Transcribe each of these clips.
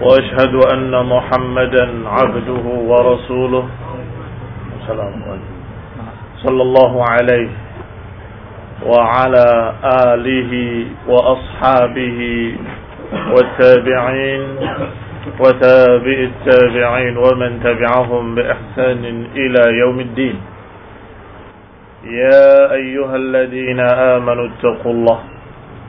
وأشهد أن محمدا عبده ورسوله. صلى الله عليه وعلى آله وأصحابه والتابعين وتابع التابعين ومن تبعهم بإحسان إلى يوم الدين. يا أيها الذين آمنوا اتقوا الله.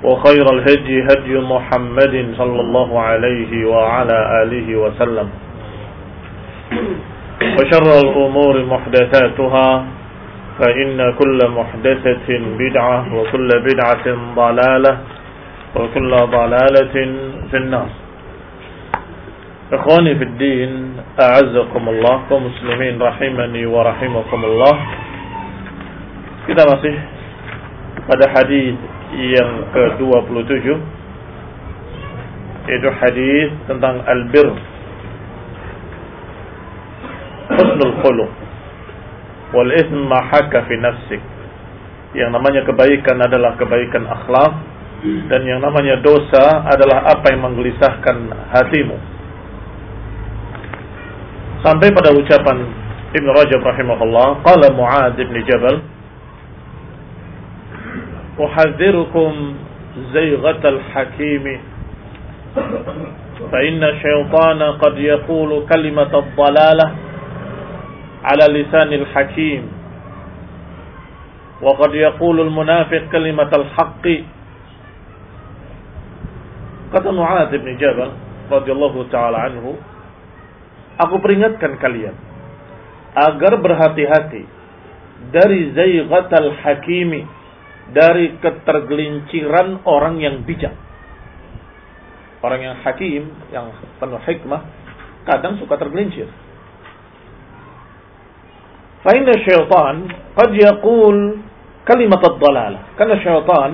وخير الهدي هدي محمد صلى الله عليه وعلى آله وسلم. وشر الأمور محدثاتها فإن كل محدثة بدعة وكل بدعة ضلالة وكل ضلالة في النار. إخواني في الدين أعزكم الله ومسلمين رحمني ورحمكم الله. Kita masih pada hadis yang ke-27 yaitu hadis tentang albir husnul khuluq. Wal ism ma haka fi nafsik. Yang namanya kebaikan adalah kebaikan akhlak. Dan yang namanya dosa adalah apa yang menggelisahkan hatimu. Sampai pada ucapan Ibn Rajab rahimahullah qala Mu'ad ibn Jabal أحذركم زيغة الحكيم. فإن الشيطان قد يقول كلمة الضلالة على لسان الحكيم. وقد يقول المنافق كلمة الحق. قد معاذ بن جبل رضي الله تعالى عنه. Aku peringatkan kalian agar berhati-hati dari zaygat al-hakimi dari ketergelinciran orang yang bijak. Orang yang hakim, yang penuh hikmah, kadang suka tergelincir. Fa'inna syaitan qad yaqul kalimat ad-dalalah. Karena syaitan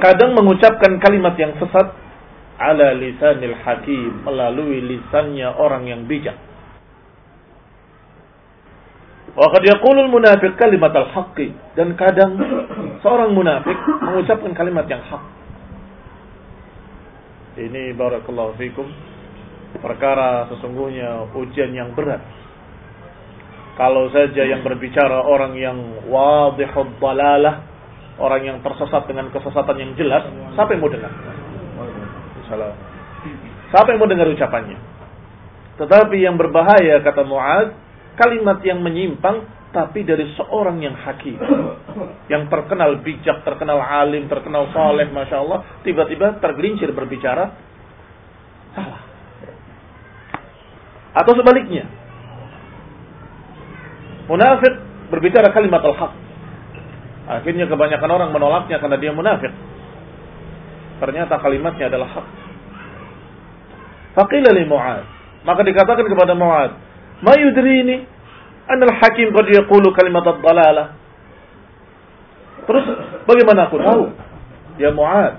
kadang mengucapkan kalimat yang sesat ala lisanil hakim melalui lisannya orang yang bijak. Waqad yaqulul munafiq kalimat al-haqqi dan kadang seorang munafik mengucapkan kalimat yang hak. Ini barakallahu fikum perkara sesungguhnya ujian yang berat. Kalau saja yang berbicara orang yang wadihud dalalah, orang yang tersesat dengan kesesatan yang jelas, siapa yang mau dengar? Siapa yang mau dengar ucapannya? Tetapi yang berbahaya kata Mu'ad kalimat yang menyimpang tapi dari seorang yang hakim yang terkenal bijak, terkenal alim, terkenal saleh, masya Allah, tiba-tiba tergelincir berbicara salah. Atau sebaliknya, munafik berbicara kalimat al-haq. Akhirnya kebanyakan orang menolaknya karena dia munafik. Ternyata kalimatnya adalah hak. Faqila li. Maka dikatakan kepada Mu'ad, Ma yudrini anal hakim qad yaqulu kalimat ad-dalalah. Terus bagaimana aku tahu? Ya Mu'ad.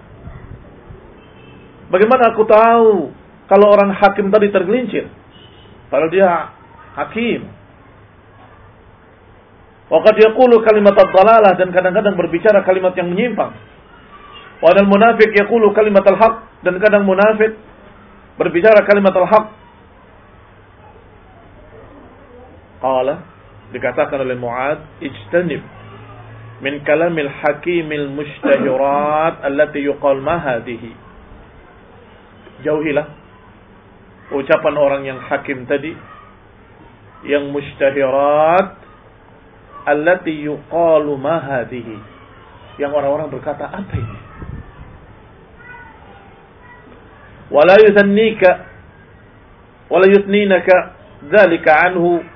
Bagaimana aku tahu kalau orang hakim tadi tergelincir? Kalau dia hakim. Waqad yaqulu kalimat ad-dalalah dan kadang-kadang berbicara kalimat yang menyimpang. Wa munafik yaqulu kalimat al-haq dan kadang munafik berbicara kalimat al-haq. Qala dikatakan oleh Muad, ijtanib min kalamil hakimil mushtahirat allati yuqal ma hadhihi. Jauhilah ucapan orang yang hakim tadi yang mushtahirat allati yuqalu ma hadhihi. Yang orang-orang berkata apa ini? Wala yuthannika wala yutninaka dzalika anhu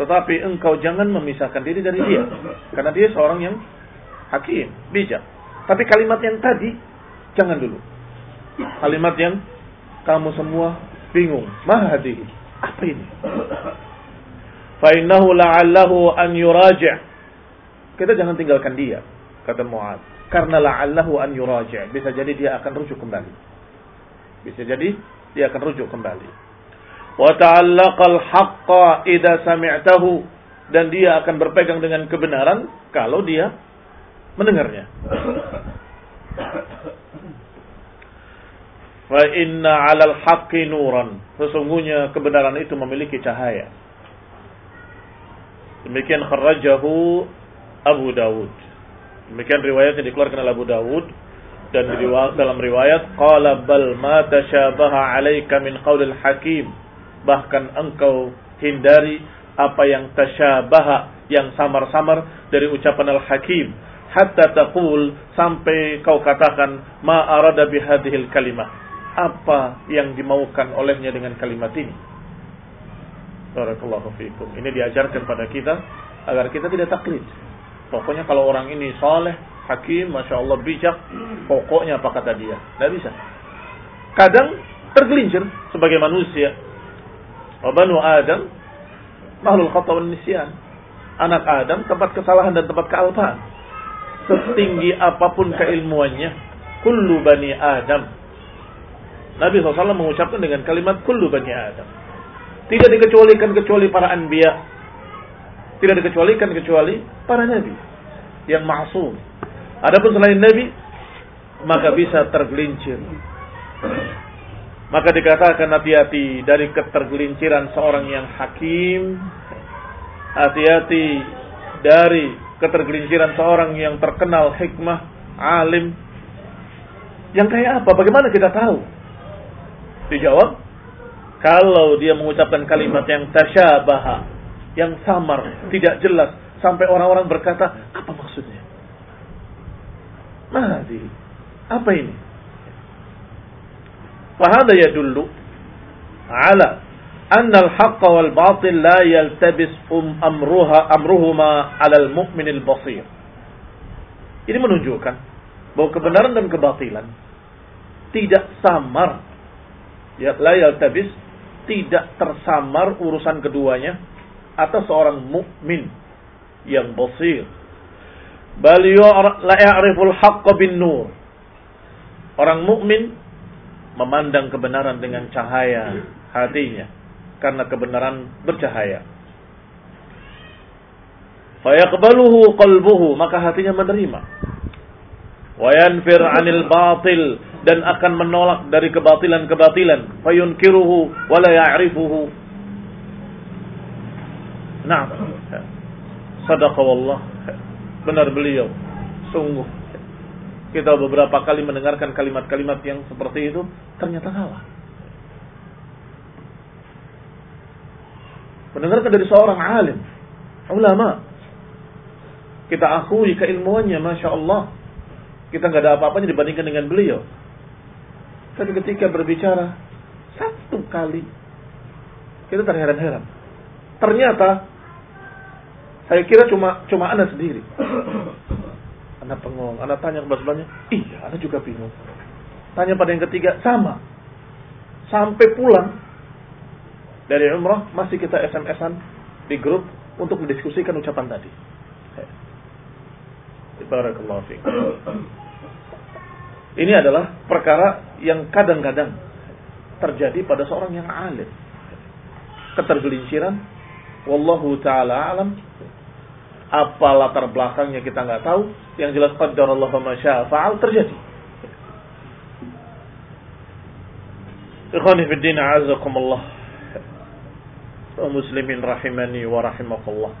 tetapi engkau jangan memisahkan diri dari dia. Karena dia seorang yang hakim, bijak. Tapi kalimat yang tadi, jangan dulu. Kalimat yang kamu semua bingung. Mahadi. Apa ini? Fa'innahu la'allahu an yuraja' Kita jangan tinggalkan dia, kata Mu'ad. Karena la'allahu an yuraja' Bisa jadi dia akan rujuk kembali. Bisa jadi dia akan rujuk kembali wa ta'allaqal haqqa idza sami'tahu dan dia akan berpegang dengan kebenaran kalau dia mendengarnya. Fa inna 'alal haqqi nuran. Sesungguhnya kebenaran itu memiliki cahaya. Demikian kharrajahu Abu Dawud. Demikian riwayat yang dikeluarkan oleh Abu Dawud dan dalam riwayat qala bal ma tashabaha 'alaika min qaulil hakim bahkan engkau hindari apa yang tasyabaha yang samar-samar dari ucapan al-hakim. Hatta taqul sampai kau katakan ma arada bihadhil kalimah. Apa yang dimaukan olehnya dengan kalimat ini? Barakallahu fiikum ini diajarkan pada kita agar kita tidak taklid. Pokoknya kalau orang ini soleh hakim masya Allah bijak pokoknya apa kata dia? Tidak bisa. Kadang tergelincir sebagai manusia Wabanu Adam makhluk khata nisyan. Anak Adam tempat kesalahan dan tempat kealpaan. Setinggi apa pun keilmuannya, kullu bani Adam. Nabi SAW mengucapkan dengan kalimat kullu bani Adam. Tidak dikecualikan kecuali para anbiya. Tidak dikecualikan kecuali para nabi yang maksum. Adapun selain nabi maka bisa tergelincir maka dikatakan hati-hati dari ketergelinciran seorang yang hakim. Hati-hati dari ketergelinciran seorang yang terkenal hikmah, alim. Yang kayak apa? Bagaimana kita tahu? Dijawab, kalau dia mengucapkan kalimat yang tasyabaha, yang samar, tidak jelas, sampai orang-orang berkata, apa maksudnya? Mahdi, apa ini? Fahada yadullu ala anna al-haqqa wal batil la yaltabis um amruha amruhuma ala al-mu'min al-basir. Ini menunjukkan bahwa kebenaran dan kebatilan tidak samar. Ya la yaltabis tidak tersamar urusan keduanya atas seorang mukmin yang basir. Bal la ya'riful haqqa bin nur. Orang mukmin memandang kebenaran dengan cahaya hatinya karena kebenaran bercahaya. Fayaqbaluhu qalbuhu maka hatinya menerima. Wa yanfir 'anil batil dan akan menolak dari kebatilan-kebatilan. Fayunkiruhu wa la ya'rifuhu. Nah, sadaqa wallah. Benar beliau. Sungguh kita beberapa kali mendengarkan kalimat-kalimat yang seperti itu, ternyata salah. Mendengarkan dari seorang alim, ulama. Kita akui keilmuannya, Masya Allah. Kita nggak ada apa-apanya dibandingkan dengan beliau. Tapi ketika berbicara, satu kali, kita terheran-heran. Ternyata, saya kira cuma cuma anda sendiri. Anda pengong. Anda tanya ke sebelahnya, iya, Anda juga bingung. Tanya pada yang ketiga, sama. Sampai pulang dari umrah, masih kita SMS-an di grup untuk mendiskusikan ucapan tadi. Barakallahu Ini adalah perkara yang kadang-kadang terjadi pada seorang yang alim. ketergelinciran. Wallahu taala alam. Apa latar belakangnya kita nggak tahu. Yang jelas ma syaa fa'al terjadi. Ikhwani fi din a'azakumullah. Muslimin rahimani wa rahimakumullah.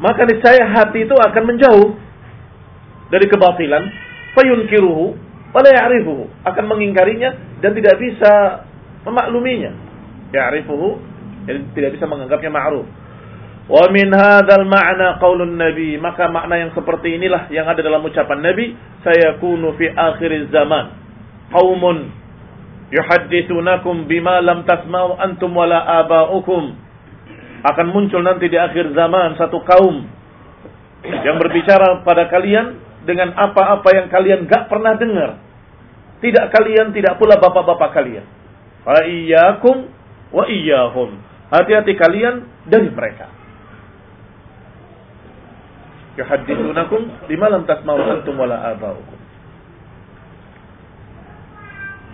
Maka niscaya hati itu akan menjauh dari kebatilan, fayunkiruhu wala ya'rifuhu, akan mengingkarinya dan tidak bisa memakluminya. Ya'rifuhu, jadi tidak bisa menganggapnya ma'ruf. Wa min hadzal ma'na qaulun nabi, maka makna yang seperti inilah yang ada dalam ucapan Nabi, sayakunu fi akhir zaman qaumun yuhadditsunakum bima lam tasma'u antum wala aba'ukum. Akan muncul nanti di akhir zaman satu kaum yang berbicara pada kalian dengan apa-apa yang kalian gak pernah dengar. Tidak kalian, tidak pula bapak-bapak kalian. Fa iyyakum wa iyyahum. Hati-hati kalian dari mereka. Yuhadditsunakum bima lam tasma'u antum wala aba'ukum.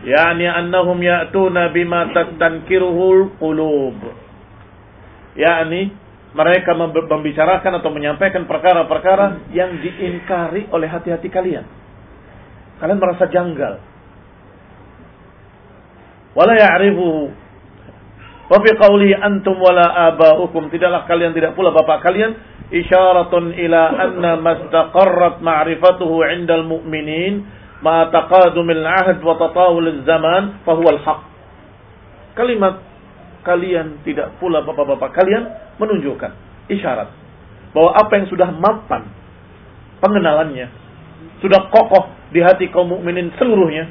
Yani annahum ya'tuna bima tastankiruhul qulub. Yani mereka membicarakan atau menyampaikan perkara-perkara yang diingkari oleh hati-hati kalian. Kalian merasa janggal. Wala ya'rifu wa fi qawli antum wala aba'ukum tidaklah kalian tidak pula bapak kalian isyaratun ila anna mastaqarrat ma'rifatuhu 'indal mu'minin ma taqadumil ahd wa tatawul zaman fahuwa al-haq. Kalimat kalian tidak pula bapak-bapak kalian menunjukkan isyarat bahwa apa yang sudah mapan pengenalannya sudah kokoh di hati kaum mukminin seluruhnya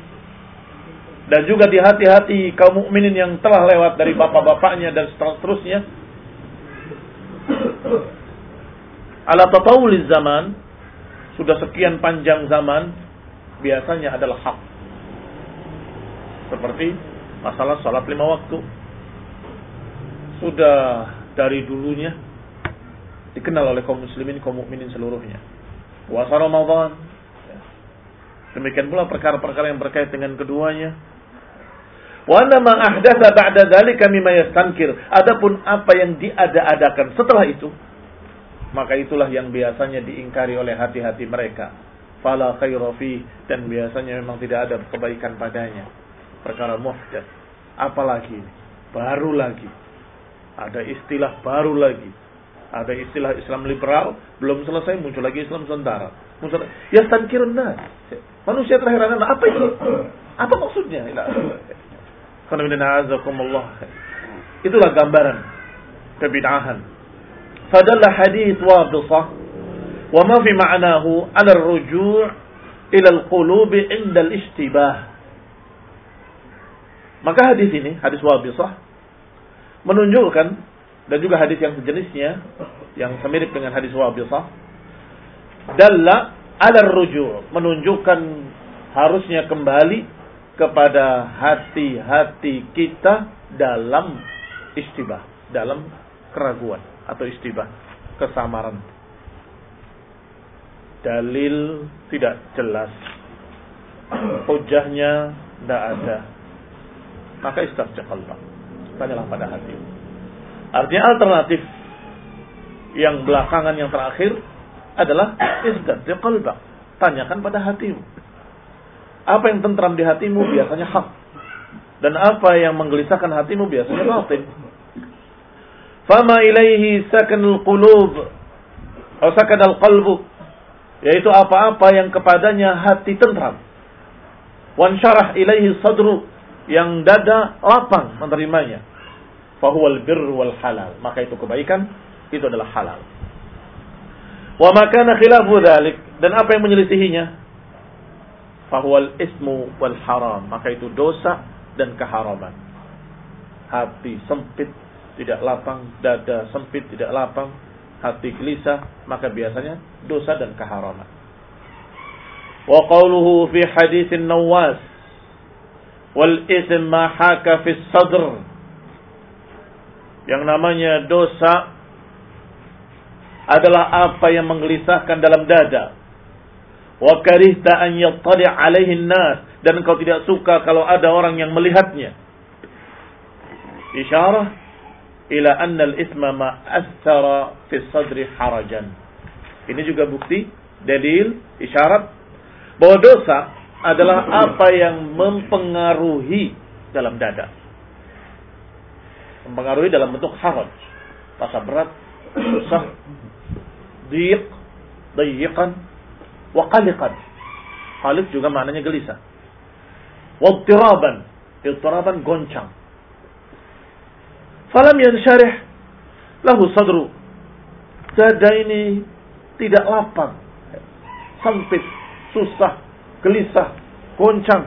dan juga di hati-hati kaum mukminin yang telah lewat dari bapak-bapaknya dan seterusnya ala tatawuliz zaman sudah sekian panjang zaman biasanya adalah hak. Seperti masalah sholat lima waktu. Sudah dari dulunya dikenal oleh kaum muslimin, kaum mukminin seluruhnya. Puasa Ramadan. Demikian pula perkara-perkara yang berkait dengan keduanya. Wa ma ahdatsa ba'da dzalika mimma yastankir. Adapun apa yang diada-adakan setelah itu, maka itulah yang biasanya diingkari oleh hati-hati mereka fala khaira fi dan biasanya memang tidak ada kebaikan padanya. Perkara muhdats. Apalagi baru lagi. Ada istilah baru lagi. Ada istilah Islam liberal, belum selesai muncul lagi Islam sementara. Muncul ya tankirun. Manusia terakhir apa itu? Apa maksudnya? Itulah gambaran kebid'ahan. Fadalla hadith wadisah وما في معناه على الرجوع إلى القلوب عند الاشتباه maka hadis ini hadis wabisah menunjukkan dan juga hadis yang sejenisnya yang semirip dengan hadis wabisah dalla ala ruju' menunjukkan harusnya kembali kepada hati-hati kita dalam istibah dalam keraguan atau istibah kesamaran dalil tidak jelas, hujahnya tidak ada, maka istarja qalbak. Tanyalah pada hati. Artinya alternatif yang belakangan yang terakhir adalah istarja qalbak. Tanyakan pada hatimu. Apa yang tentram di hatimu biasanya hak. Dan apa yang menggelisahkan hatimu biasanya batin. Fama ilaihi sakanul qulub. Atau sakanal qalbu yaitu apa-apa yang kepadanya hati tentram. Wansyarah ilaihi sadru yang dada lapang menerimanya. Fahuwal bir wal halal. Maka itu kebaikan, itu adalah halal. Wa makana khilafu dhalik. Dan apa yang menyelisihinya? Fahuwal ismu wal haram. Maka itu dosa dan keharaman. Hati sempit, tidak lapang. Dada sempit, tidak lapang hati gelisah, maka biasanya dosa dan keharaman. Wa qawluhu fi hadithin Nawas wal ism ma haka fi sadr yang namanya dosa adalah apa yang menggelisahkan dalam dada. Wa karihta an yattali' alaihi nas dan engkau tidak suka kalau ada orang yang melihatnya. isyarah ila anna al-ithma ma athara fi sadri harajan. Ini juga bukti, dalil, isyarat bahwa dosa adalah apa yang mempengaruhi dalam dada. Mempengaruhi dalam bentuk haraj. Rasa berat, susah, diq, dayiqan, wa qaliqan. Qaliq juga maknanya gelisah. Wattiraban. Ittiraban goncang. Falam yansyarih lahu sadru. Dada ini tidak lapang. Sempit, susah, gelisah, goncang.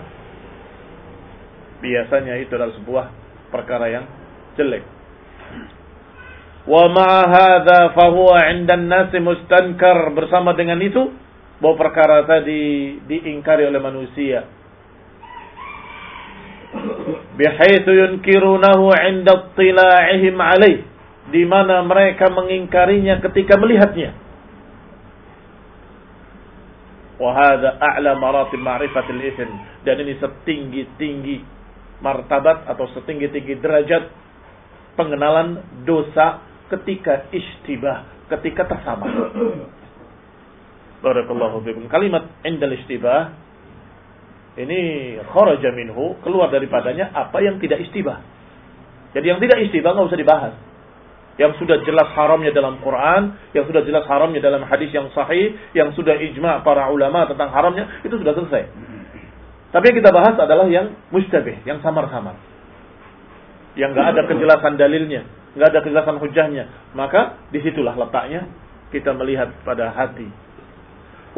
Biasanya itu adalah sebuah perkara yang jelek. Wa ma'a hadza fahuwa 'inda an-nas mustankar bersama dengan itu bahwa perkara tadi diingkari oleh manusia. Bihaitsu yunkirunahu 'inda ittila'ihim 'alaih di mana mereka mengingkarinya ketika melihatnya. Wahada a'la maratib ma'rifatil ithm. Dan ini setinggi-tinggi martabat atau setinggi-tinggi derajat pengenalan dosa ketika istibah, ketika tersamar. Barakallahu fikum. Kalimat indal istibah ini kharaja minhu, keluar daripadanya apa yang tidak istibah. Jadi yang tidak istibah nggak usah dibahas. Yang sudah jelas haramnya dalam Quran, yang sudah jelas haramnya dalam hadis yang sahih, yang sudah ijma para ulama tentang haramnya, itu sudah selesai. Tapi yang kita bahas adalah yang mustabih, yang samar-samar. Yang nggak ada kejelasan dalilnya, nggak ada kejelasan hujahnya. Maka di situlah letaknya kita melihat pada hati.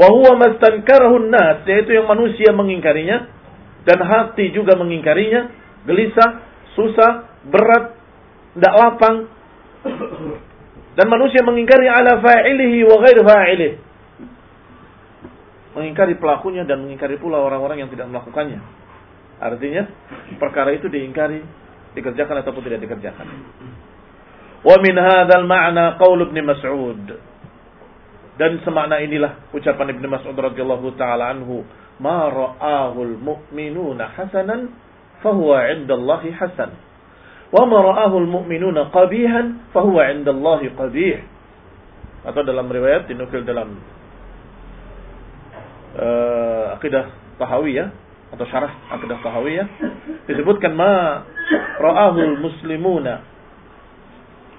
Wahuwa mastankarahu nas, yaitu yang manusia mengingkarinya, dan hati juga mengingkarinya, gelisah, susah, berat, tidak lapang, dan manusia mengingkari ala fa'ilihi wa ghair fa'ilih. Mengingkari pelakunya dan mengingkari pula orang-orang yang tidak melakukannya. Artinya perkara itu diingkari, dikerjakan ataupun tidak dikerjakan. Wa min hadzal ma'na qaul Ibnu Mas'ud. Dan semakna inilah ucapan Ibnu Mas'ud radhiyallahu taala anhu, "Ma ra'ahul mu'minuna hasanan fahuwa 'indallahi hasan." Wa ma ra'ahul mu'minuna qabihan fahuwa 'indallahi qabih. Atau dalam riwayat dinukil dalam eh, uh, akidah Tahawiyah atau syarah akidah Tahawiyah disebutkan ma ra'ahul muslimuna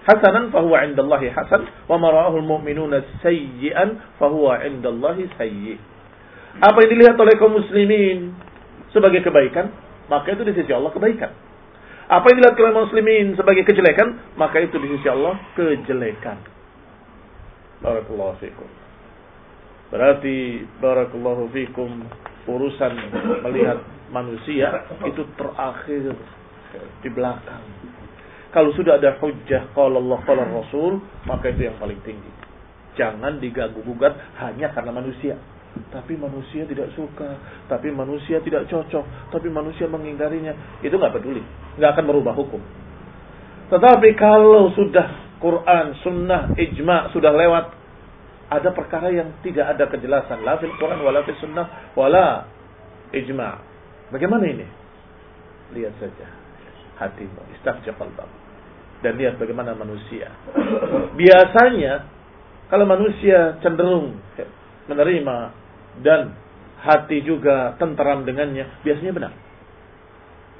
hasanan fahuwa indallahi hasan wa ma ra'ahul mu'minuna sayyi'an fahuwa indallahi sayyi' apa yang dilihat oleh kaum muslimin sebagai kebaikan maka itu di sisi Allah kebaikan apa yang dilihat oleh muslimin sebagai kejelekan, maka itu di sisi Allah kejelekan. Barakallahu fikum. Berarti barakallahu fikum urusan melihat manusia itu terakhir di belakang. Kalau sudah ada hujjah kalau Allah kalau Rasul, maka itu yang paling tinggi. Jangan diganggu gugat hanya karena manusia. Tapi manusia tidak suka, tapi manusia tidak cocok, tapi manusia mengingkarinya. Itu nggak peduli, nggak akan merubah hukum. Tetapi kalau sudah Quran, Sunnah, Ijma sudah lewat, ada perkara yang tidak ada kejelasan. La fil Quran, wala fil Sunnah, wala Ijma. Bagaimana ini? Lihat saja hatimu, istafja qalbam. Dan lihat bagaimana manusia. Biasanya kalau manusia cenderung menerima dan hati juga tenteram dengannya, biasanya benar.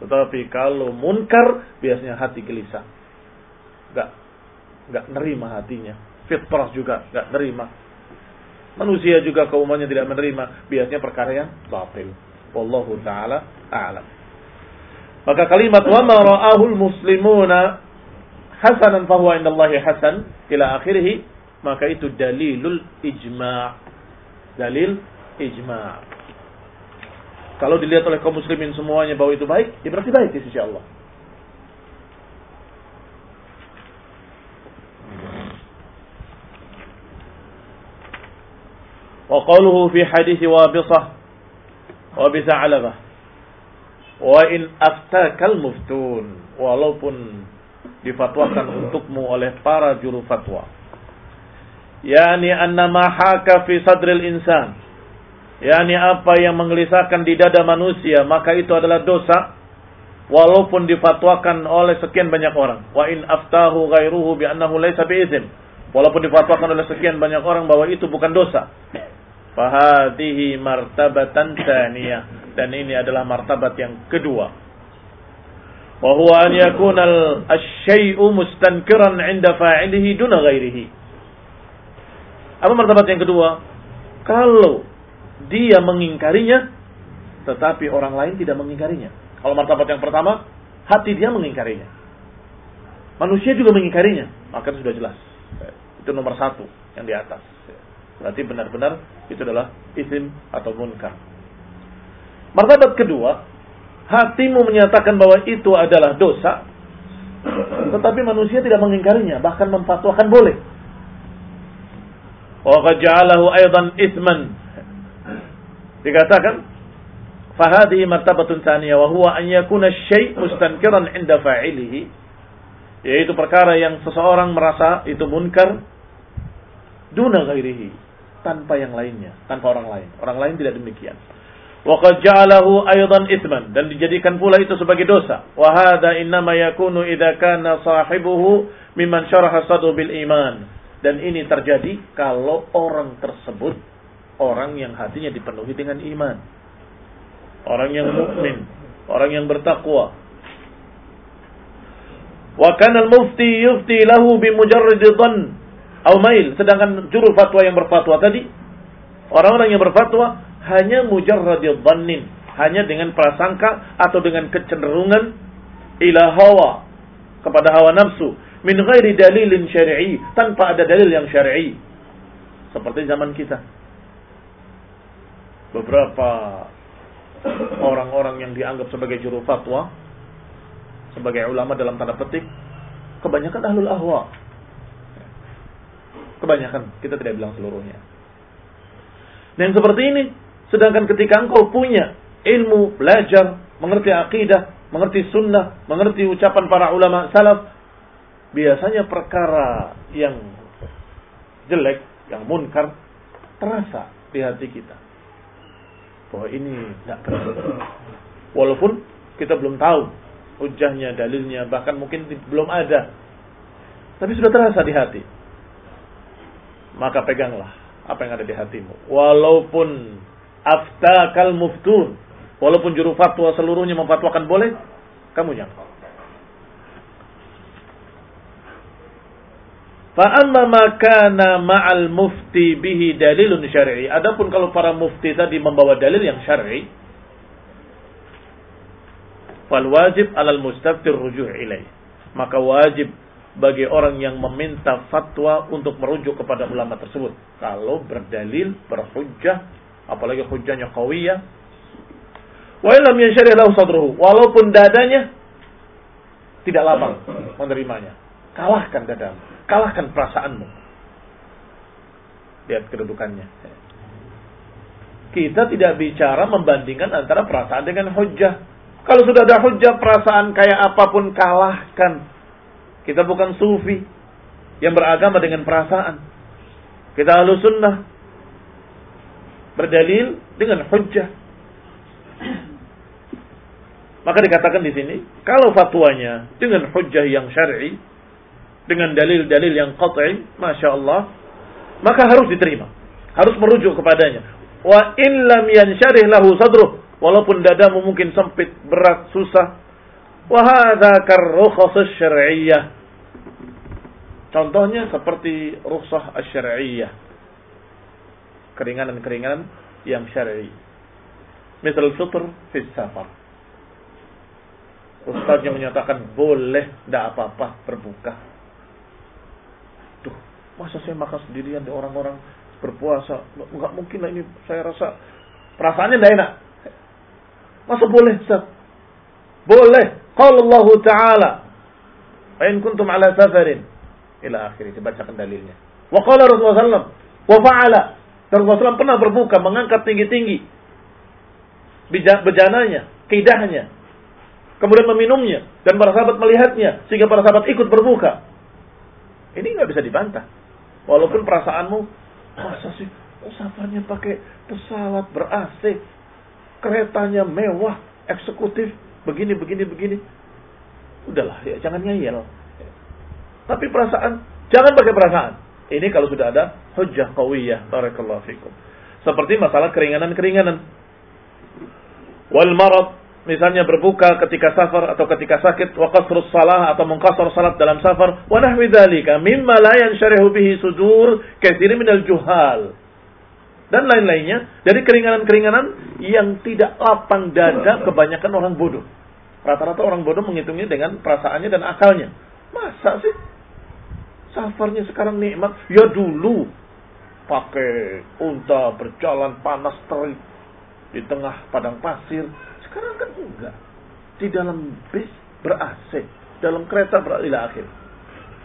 Tetapi kalau munkar, biasanya hati gelisah. Gak, gak nerima hatinya. Fitrah juga gak nerima. Manusia juga keumumannya tidak menerima. Biasanya perkara yang batil. Wallahu ta'ala a'lam. Maka kalimat wa ma ra'ahul muslimuna hasanan fahuwa indallahi hasan ila akhirih maka itu dalilul ijma' dalil ijma. Kalau dilihat oleh kaum muslimin semuanya bahwa itu baik, ya berarti baik di sisi Allah. Hadis Wabisah wa Bisa'labah. Wa in aftakal muftun, walaupun difatwakan untukmu oleh para juru fatwa. Yani anna ma haka fi sadril insan yakni apa yang menggelisahkan di dada manusia, maka itu adalah dosa. walaupun difatwakan oleh sekian banyak orang. Wa in aftahu ghairuhu bi annahu laysa bi'ithim. Walaupun difatwakan oleh sekian banyak orang bahwa itu bukan dosa. Fahadihi martabatan tsaniyah. Dan ini adalah martabat yang kedua. Wa huwa an yakuna al-syai'u mustankiran 'inda fa'ilihi duna ghairihi. Apa martabat yang kedua? Kalau dia mengingkarinya tetapi orang lain tidak mengingkarinya. Kalau martabat yang pertama, hati dia mengingkarinya. Manusia juga mengingkarinya, maka sudah jelas. Itu nomor satu yang di atas. Berarti benar-benar itu adalah isim atau munkar. Martabat kedua, hatimu menyatakan bahwa itu adalah dosa, tetapi manusia tidak mengingkarinya, bahkan memfatwakan boleh. Wa qad ja'alahu aidan isman. Dikatakan فهذه مرتبة ثانية وهو أن يكون الشيء مستنكرا عند فاعله yaitu perkara yang seseorang merasa itu munkar duna ghairihi tanpa yang lainnya tanpa orang lain orang lain tidak demikian wa qad ja'alahu aidan ithman. Dan dijadikan pula itu sebagai dosa. Wa hadha innama yakunu idza kana sahibuhu mimman syaraha sadru bil iman. Dan ini terjadi kalau orang tersebut orang yang hatinya dipenuhi dengan iman. Orang yang mukmin, orang yang bertakwa. Wa kana al-mufti yufti lahu bi mujarrad dhann mail, sedangkan juru fatwa yang berfatwa tadi orang-orang yang berfatwa hanya mujarrad dhannin, hanya dengan prasangka atau dengan kecenderungan ila hawa kepada hawa nafsu min ghairi dalilin syar'i tanpa ada dalil yang syar'i seperti zaman kita beberapa orang-orang yang dianggap sebagai juru fatwa, sebagai ulama dalam tanda petik, kebanyakan ahlul ahwa. Kebanyakan, kita tidak bilang seluruhnya. Dan seperti ini, sedangkan ketika engkau punya ilmu, belajar, mengerti akidah, mengerti sunnah, mengerti ucapan para ulama salaf, biasanya perkara yang jelek, yang munkar, terasa di hati kita bahwa ini tidak benar. Walaupun kita belum tahu hujahnya, dalilnya, bahkan mungkin belum ada. Tapi sudah terasa di hati. Maka peganglah apa yang ada di hatimu. Walaupun aftakal muftun, walaupun juru fatwa seluruhnya memfatwakan boleh, kamu jangan. Fa'amma makana ma'al mufti bihi dalilun syar'i. Adapun kalau para mufti tadi membawa dalil yang syar'i, fal wajib alal mustaftir rujuh ilaih. Maka wajib bagi orang yang meminta fatwa untuk merujuk kepada ulama tersebut. Kalau berdalil, berhujjah, apalagi hujjahnya qawiyah. Wa illam yansyarih lahu sadruhu. Walaupun dadanya tidak lapang menerimanya. Kalahkan dadamu. Kalahkan perasaanmu. Lihat kedudukannya. Kita tidak bicara membandingkan antara perasaan dengan hujah. Kalau sudah ada hujah, perasaan kayak apa pun kalahkan. Kita bukan sufi yang beragama dengan perasaan. Kita halus sunnah. Berdalil dengan hujah. Maka dikatakan di sini, kalau fatwanya dengan hujah yang syar'i, dengan dalil-dalil yang qat'i, Masya Allah, maka harus diterima. Harus merujuk kepadanya. Wa in lam yansyarih lahu sadruh, walaupun dadamu mungkin sempit, berat, susah. Wa hadza karrukhas syar'iyyah. Contohnya seperti rukhsah asy-syar'iyyah. Keringanan-keringanan yang syar'i. Misal fitr fi safar. Ustaznya menyatakan boleh, tidak apa-apa berbuka Masa saya makan sendirian di orang-orang berpuasa? Enggak mungkin lah ini saya rasa perasaannya tidak enak. Masa boleh Ustaz? Boleh. Qala Allah Ta'ala. Ain kuntum ala safarin. Ila akhirnya. Dibacakan dalilnya. Wa qala Rasulullah SAW. Wa fa'ala. Dan Rasulullah pernah berbuka. Mengangkat tinggi-tinggi. Bejananya. Kidahnya. Kemudian meminumnya. Dan para sahabat melihatnya. Sehingga para sahabat ikut berbuka. Ini nggak bisa dibantah. Walaupun perasaanmu, masa sih safarnya pakai pesawat ber AC, keretanya mewah, eksekutif. begini, begini, begini. Udahlah, ya jangan ngeyel. Tapi perasaan, jangan pakai perasaan. Ini kalau sudah ada hujjah qawiyah. Barakallahu fikum. Seperti masalah keringanan-keringanan. Wal marad misalnya berbuka ketika safar atau ketika sakit wa qasrus salah atau mengqasar salat dalam safar wa nahwi dzalika mimma la yansharihu bihi sudur katsir minal juhal dan lain-lainnya dari keringanan-keringanan yang tidak lapang dada kebanyakan orang bodoh. Rata-rata orang bodoh menghitungnya dengan perasaannya dan akalnya. Masa sih? Safarnya sekarang nikmat. Ya dulu pakai unta berjalan panas terik di tengah padang pasir sekarang kan enggak. Di dalam bis ber-AC, dalam kereta ber akhir.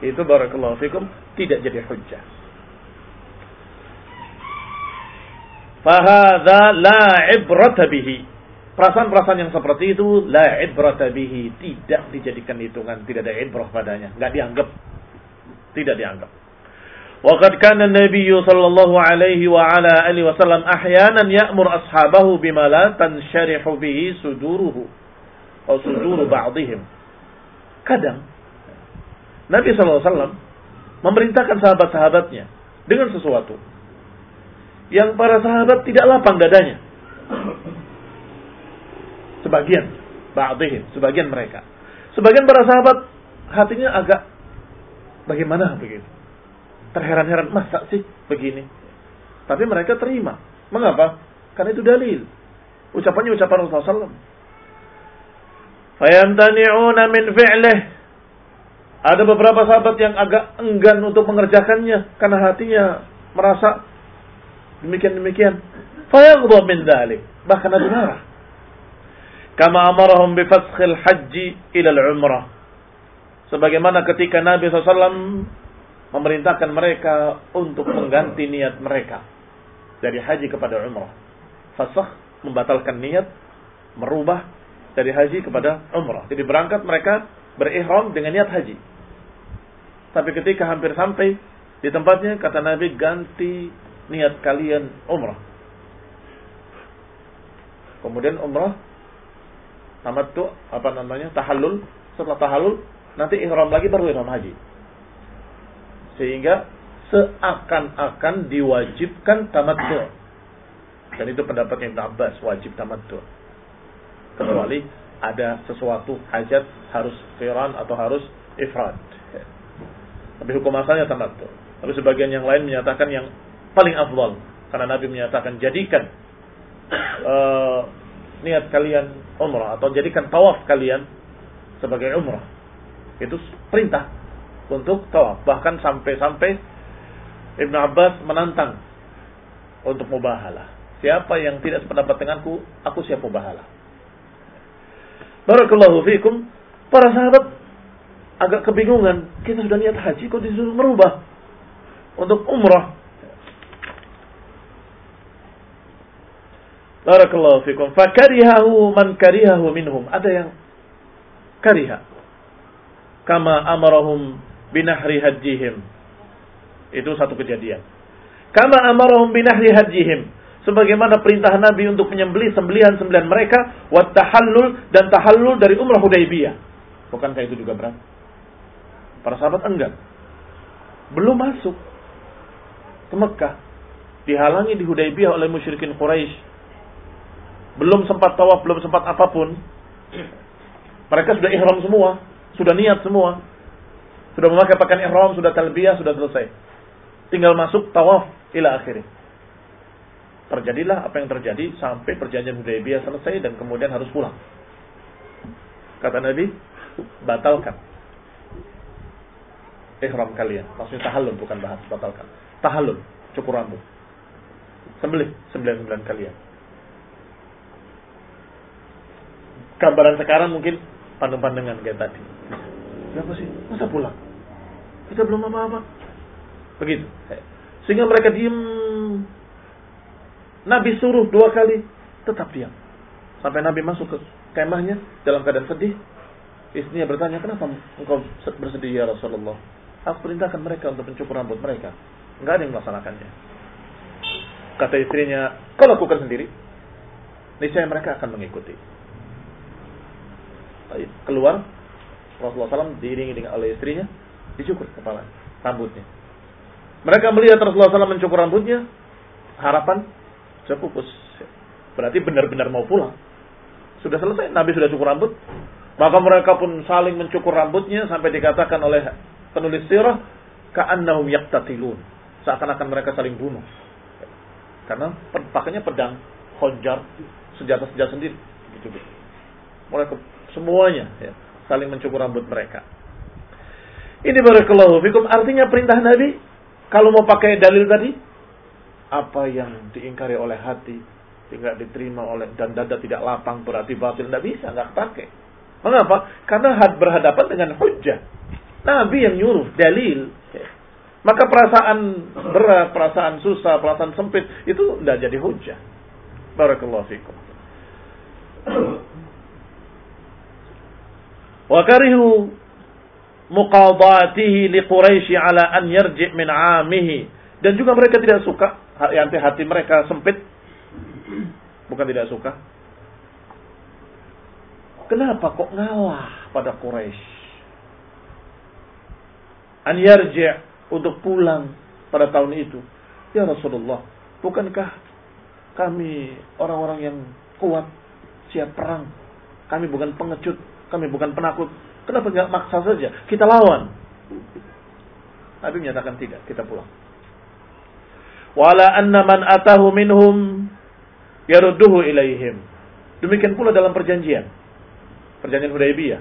Itu barakallahu fikum tidak jadi hujjah. Fahadha la ibrata bihi. Perasaan-perasaan yang seperti itu la ibrata bihi, tidak dijadikan hitungan, tidak ada ibrah padanya, enggak dianggap tidak dianggap. Waqad kana Nabi sallallahu alaihi wa ala alihi wasallam ahyanan ya'mur ashabahu bima la tansharihu bihi suduruhu atau suduru ba'dihim. Kadang Nabi sallallahu alaihi wasallam memerintahkan sahabat-sahabatnya dengan sesuatu yang para sahabat tidak lapang dadanya. Sebagian, ba'dihim, sebagian mereka. Sebagian para sahabat hatinya agak bagaimana begitu terheran-heran masa sih begini. Tapi mereka terima. Mengapa? Karena itu dalil. Ucapannya ucapan Rasulullah SAW. Fayamtani'una min. Ada beberapa sahabat yang agak enggan untuk mengerjakannya karena hatinya merasa demikian-demikian. Fayaghdha min dhalik. Bahkan ada marah. Kama amarahum bifathil haji ila al-umrah. Sebagaimana ketika Nabi SAW memerintahkan mereka untuk mengganti niat mereka dari haji kepada umrah. Fasah membatalkan niat, merubah dari haji kepada umrah. Jadi berangkat mereka berihram dengan niat haji. Tapi ketika hampir sampai di tempatnya kata Nabi ganti niat kalian umrah. Kemudian umrah tamat tuh apa namanya tahallul setelah tahallul nanti ihram lagi baru ihram haji. Sehingga seakan-akan diwajibkan tamattu. Dan itu pendapatnya Ibn Abbas, wajib tamattu. Kecuali ada sesuatu hajat harus firan atau harus ifrad. Tapi hukum asalnya tamattu. Tapi sebagian yang lain menyatakan yang paling afdal karena Nabi menyatakan jadikan uh, niat kalian umrah atau jadikan tawaf kalian sebagai umrah. Itu perintah untuk tawaf. Bahkan sampai-sampai Ibn Abbas menantang untuk mubahalah. Siapa yang tidak sependapat denganku, aku siap mubahalah. Barakallahu fiikum. Para sahabat agak kebingungan. Kita sudah niat haji, kok disuruh merubah untuk umrah. Barakallahu fiikum. Fakarihahu man karihahu minhum. Ada yang kariha. Kama amarahum binahri hajjihim. Itu satu kejadian. Kama amarahum binahri hajjihim. Sebagaimana perintah Nabi untuk menyembelih sembelihan-sembelihan mereka. Wat tahallul dan tahallul dari umrah Hudaybiyah. Bukankah itu juga berat? Para sahabat enggak. Belum masuk ke Mekah. Dihalangi di Hudaybiyah oleh musyrikin Quraisy. Belum sempat tawaf, belum sempat apa pun. Mereka sudah ihram semua. Sudah niat semua. Sudah memakai pakaian ihram, sudah talbiyah, sudah selesai. Tinggal masuk tawaf ila akhirnya. Terjadilah apa yang terjadi sampai perjanjian Hudaybiyah selesai dan kemudian harus pulang. Kata Nabi, batalkan ihram kalian. Maksudnya tahallul bukan bahas, batalkan. Tahallul, cukur rambut. Sembelih sembilan-sembilan kalian. Gambaran sekarang mungkin pandang-pandangan kayak tadi. Kenapa sih? Masa pulang? Kita belum apa-apa. Begitu. Sehingga mereka diam. Nabi suruh dua kali, tetap diam. Sampai Nabi masuk ke kemahnya dalam keadaan sedih. Istrinya bertanya, kenapa engkau bersedih ya Rasulullah? Aku perintahkan mereka untuk mencukur rambut mereka. Enggak ada yang melaksanakannya. Kata istrinya, kau lakukan sendiri. Niscaya mereka akan mengikuti. keluar Rasulullah SAW diiringi dengan oleh istrinya dicukur kepala rambutnya. Mereka melihat Rasulullah SAW mencukur rambutnya, harapan sepupus. Berarti benar-benar mau pulang. Sudah selesai, Nabi sudah cukur rambut. Maka mereka pun saling mencukur rambutnya sampai dikatakan oleh penulis sirah, ka'annahum yaktatilun. Seakan-akan mereka saling bunuh. Karena pakainya pedang, khonjar, senjata-senjata sendiri. Mereka semuanya ya, saling mencukur rambut mereka. Ini barakallahu fikum artinya perintah Nabi kalau mau pakai dalil tadi apa yang diingkari oleh hati tidak diterima oleh dan dada tidak lapang berarti batil tidak bisa nggak pakai. Mengapa? Karena had berhadapan dengan hujah. Nabi yang nyuruh dalil. Maka perasaan berat, perasaan susah, perasaan sempit itu tidak jadi hujah. Barakallahu fikum. Muqadatihi li Quraisy ala an yarji' min 'amihi dan juga mereka tidak suka hati hati mereka sempit. Bukan tidak suka. Kenapa kok ngalah pada Quraisy an yarji' untuk pulang pada tahun itu. Ya Rasulullah bukankah kami orang-orang yang kuat siap perang? Kami bukan pengecut kami bukan penakut. Kenapa nggak maksa saja? Kita lawan. Nabi menyatakan tidak, kita pulang. Wala anna man atahu minhum yarudduhu ilaihim. Demikian pula dalam perjanjian. Perjanjian Hudaybiyah.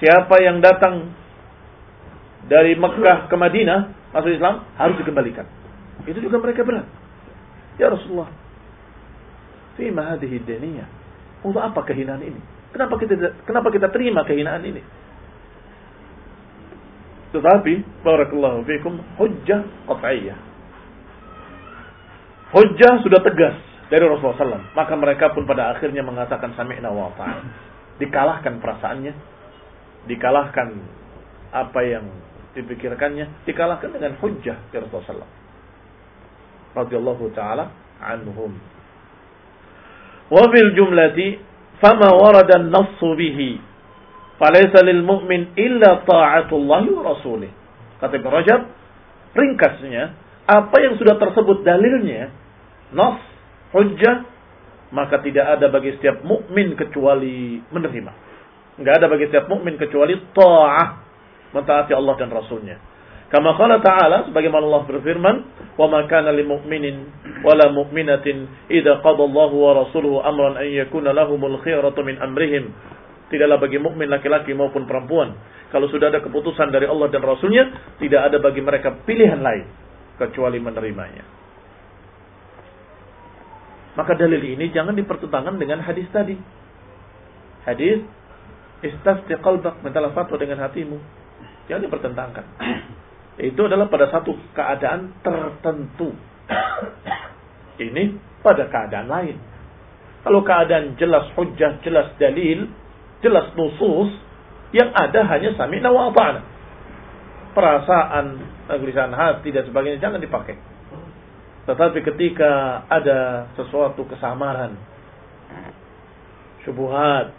Siapa yang datang dari Mekah ke Madinah masuk Islam harus dikembalikan. Itu juga mereka berat. Ya Rasulullah. Fima hadhihi daniyah. Untuk apa kehinaan ini? Kenapa kita kenapa kita terima kehinaan ini? Tetapi barakallahu fikum hujjah qat'iyah. Hujjah sudah tegas dari Rasulullah SAW. Maka mereka pun pada akhirnya mengatakan sami'na wa Dikalahkan perasaannya, dikalahkan apa yang dipikirkannya, dikalahkan dengan hujjah dari Rasulullah SAW. Radiyallahu ta'ala anhum. Wa bil jumlati fama warada an-nassu bihi falaysa lil mu'min illa ta'atullah wa rasulih kata Ibn Rajab ringkasnya apa yang sudah tersebut dalilnya? Nas hujjah maka tidak ada bagi setiap mukmin kecuali menerima. Enggak ada bagi setiap mukmin kecuali ta'ah mentaati Allah dan Rasulnya. Kama qala ta'ala sebagaimana Allah berfirman, "Wa ma kana lil mu'minin wala mu'minatin idza qada Allahu wa rasuluhu amran an yakuna lahumul khiyaratu min amrihim." Tidaklah bagi mukmin laki-laki maupun perempuan kalau sudah ada keputusan dari Allah dan Rasulnya, tidak ada bagi mereka pilihan lain kecuali menerimanya. Maka dalil ini jangan dipertentangkan dengan hadis tadi. Hadis istafti qalbak, mintalah fatwa dengan hatimu. Jangan dipertentangkan. Itu adalah pada satu keadaan tertentu. Ini pada keadaan lain. Kalau keadaan jelas hujah, jelas dalil, jelas nusus, yang ada hanya sami'na wa ata'na. Perasaan, kegelisahan hati dan sebagainya jangan dipakai. Tetapi ketika ada sesuatu kesamaran, syubuhat,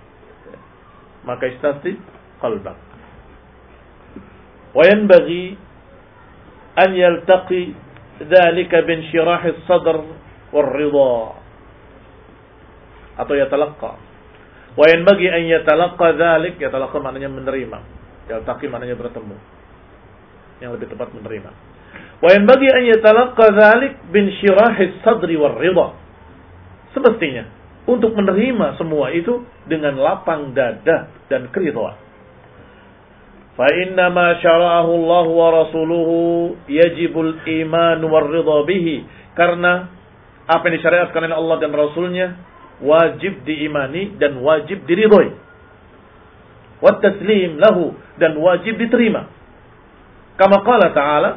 maka istafti qalbak an yaltaqi dhalika bin syirah sadr wal ridha atau yatalaqqa wa yanbaghi an yatalaqqa dhalik yatalaqqa maknanya menerima. Yaltaqi maknanya bertemu. Yang lebih tepat menerima. Wa bagi an yatalaqqa dhalik bin Shirah syirah sadri wal ridha semestinya untuk menerima semua itu dengan lapang dada dan keridhaan. فإنما شرعه الله ورسوله يجب الإيمان والرضا به karena apa yang disyariatkan oleh Allah dan Rasulnya wajib diimani dan wajib diridhoi wa taslim lahu dan wajib diterima kama qala ta'ala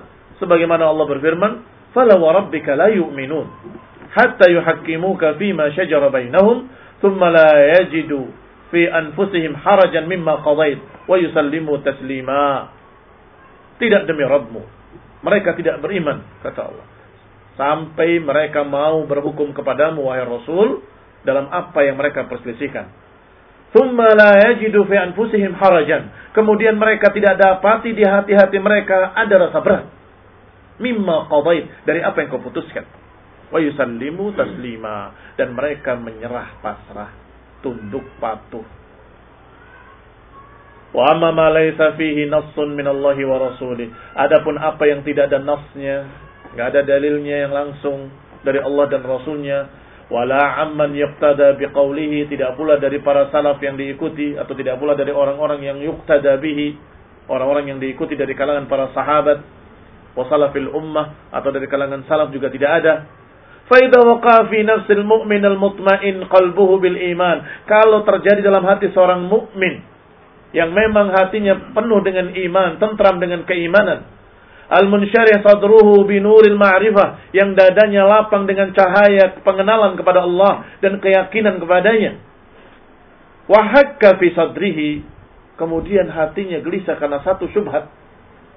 sebagaimana Allah berfirman fala wa rabbika la yu'minun hatta yuhakkimuka fima shajara bainahum thumma la yajidu fi anfusihim harajan mimma qadait wa yusallimu taslima. Tidak demi Rabbmu. Mereka tidak beriman, kata Allah. Sampai mereka mau berhukum kepadamu, wahai Rasul, dalam apa yang mereka perselisihkan. Thumma la yajidu fi anfusihim harajan. Kemudian mereka tidak dapati di hati-hati mereka ada rasa berat. Mimma qadait. Dari apa yang kau putuskan. Wa yusallimu taslima. Dan mereka menyerah pasrah. Tunduk patuh. Wa amma ma laysa fihi nassun min Allah wa rasulih. Adapun apa yang tidak ada nasnya, enggak ada dalilnya yang langsung dari Allah dan Rasulnya, wala amman yuqtada biqaulihi tidak pula dari para salaf yang diikuti atau tidak pula dari orang-orang yang yuqtada bihi, orang-orang yang diikuti dari kalangan para sahabat wa salafil ummah atau dari kalangan salaf juga tidak ada. Faida waqa fi nafsil mu'min al-mutmain qalbuhu bil iman. Kalau terjadi dalam hati seorang mukmin yang memang hatinya penuh dengan iman, tentram dengan keimanan. Al-munsyarih sadruhu binuril ma'rifah yang dadanya lapang dengan cahaya pengenalan kepada Allah dan keyakinan kepadanya. Wahakka fi sadrihi kemudian hatinya gelisah karena satu syubhat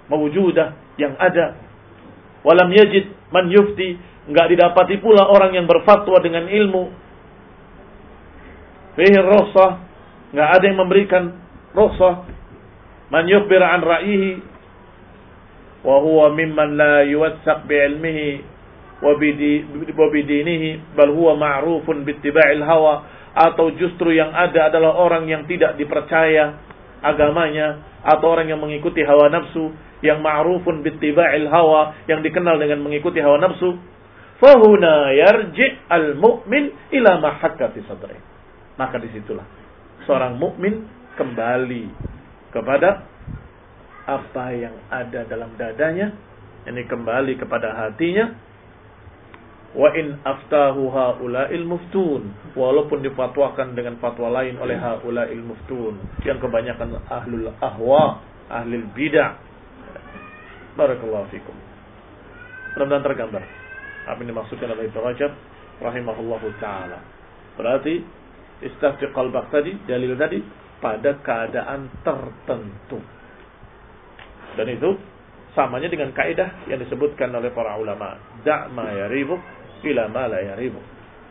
mewujudah yang ada. Walam yajid man yufti. Enggak didapati pula orang yang berfatwa dengan ilmu. Fihi rasa enggak ada yang memberikan rukhsah man yukhbir an ra'yihi wa huwa mimman la yuwassaq bi ilmihi wa bidinihi. Bal huwa ma'rufun bittiba'il hawa. Atau justru yang ada adalah orang yang tidak dipercaya agamanya atau orang yang mengikuti hawa nafsu yang ma'rufun bittiba'il hawa yang dikenal dengan mengikuti hawa nafsu fahuna yarji al-mu'min ila ma hakka fi sadri maka di situlah seorang mukmin kembali kepada apa yang ada dalam dadanya, ini kembali kepada hatinya. Wa in aftahu haula'il muftun, walaupun difatwakan dengan fatwa lain oleh haula'il muftun, yang kebanyakan ahlul ahwa, ahlul bidah. Barakallahu fikum. Mudah-mudahan tergambar apa yang dimaksudkan oleh Ibnu Rajab rahimahullahu taala. Berarti istafti qalbak tadi, dalil tadi pada keadaan tertentu. Dan itu samanya dengan kaidah yang disebutkan oleh para ulama. Da' ma yaribuk ila ma la yaribuk.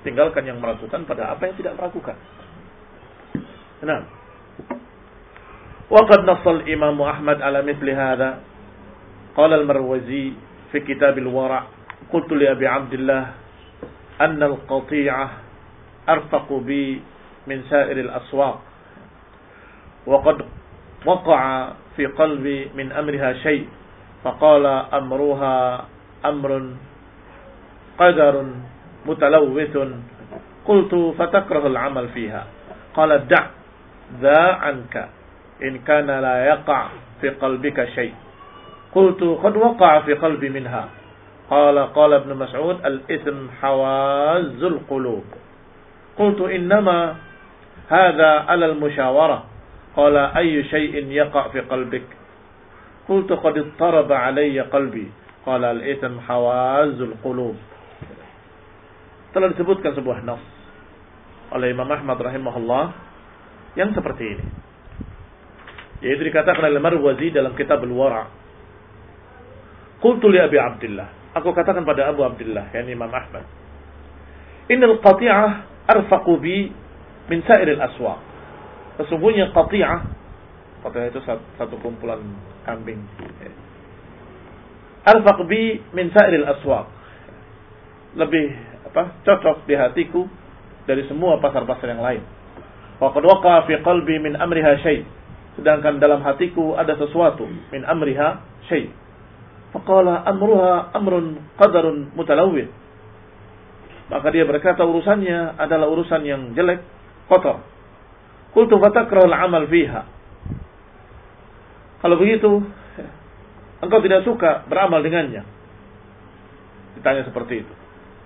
Tinggalkan yang meragukan pada apa yang tidak meragukan. Nah. وقد نص الإمام أحمد على مثل هذا قال المروزي في كتاب الورع قلت لأبي عبد الله أن القطيعة أرفق بي من سائر الأسواق وقد وقع في قلبي من أمرها شيء فقال أمرها أمر قدر متلوث. قلت فتكره العمل فيها. قال دع ذا عنك إن كان لا يقع في قلبك شيء. قلت قد وقع في قلبي منها. قال قال ابن مسعود الإثم حواز القلوب. قلت إنما هذا على المشاورة. قال أي شيء يقع في قلبك؟ قلت قد اضطرب علي قلبي. قال الإثم حواز القلوب. Telah disebutkan sebuah nas oleh Imam Ahmad rahimahullah yang seperti ini. Yaitu dikatakan oleh Marwazi dalam kitab Al-Wara. Qultu li Abi Abdullah. Aku katakan pada Abu Abdullah, yakni Imam Ahmad. Innal qati'ah arfaqu bi min sa'iril aswaq. Sesungguhnya qati'ah Qati'ah itu satu kumpulan kambing Arfaq bi min sa'iril aswaq Lebih apa cocok di hatiku dari semua pasar-pasar yang lain. Waqad waqa fi qalbi min amriha syai. Sedangkan dalam hatiku ada sesuatu min amriha syai. Faqala amruha amrun qadarun mutalawwin. Maka dia berkata urusannya adalah urusan yang jelek, kotor. Qultu fatakrahul amal fiha. Kalau begitu, engkau tidak suka beramal dengannya. Ditanya seperti itu.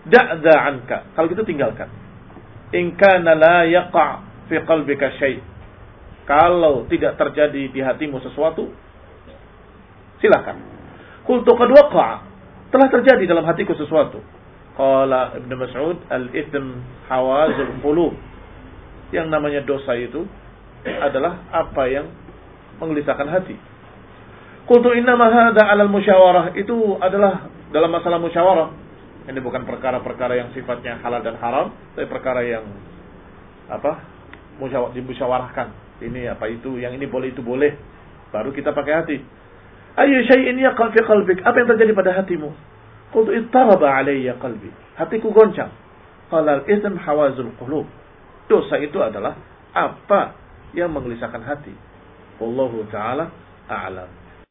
Da'za anka. Kalau gitu tinggalkan. In kana la yaqa' fi qalbika syai'. Kalau tidak terjadi di hatimu sesuatu, silakan. Qultu qad waqa'a. Telah terjadi dalam hatiku sesuatu. Qala Ibnu Mas'ud, al-ithm hawazul qulub yang namanya dosa itu adalah apa yang menggelisahkan hati. Qultu innama hadza 'alal musyawarah itu adalah dalam masalah musyawarah. Ini bukan perkara-perkara yang sifatnya halal dan haram, tapi perkara yang apa? dimusyawarahkan. Ini apa itu, yang ini boleh itu boleh. Baru kita pakai hati. Ayo syai'in yaqal fi qalbik. Apa yang terjadi pada hatimu? Qultu ittaraba alayya qalbi. Hatiku goncang. Qala al-ithm hawazul qulub. Dosa itu adalah apa yang menggelisahkan hati. Wallahu taala a'lam.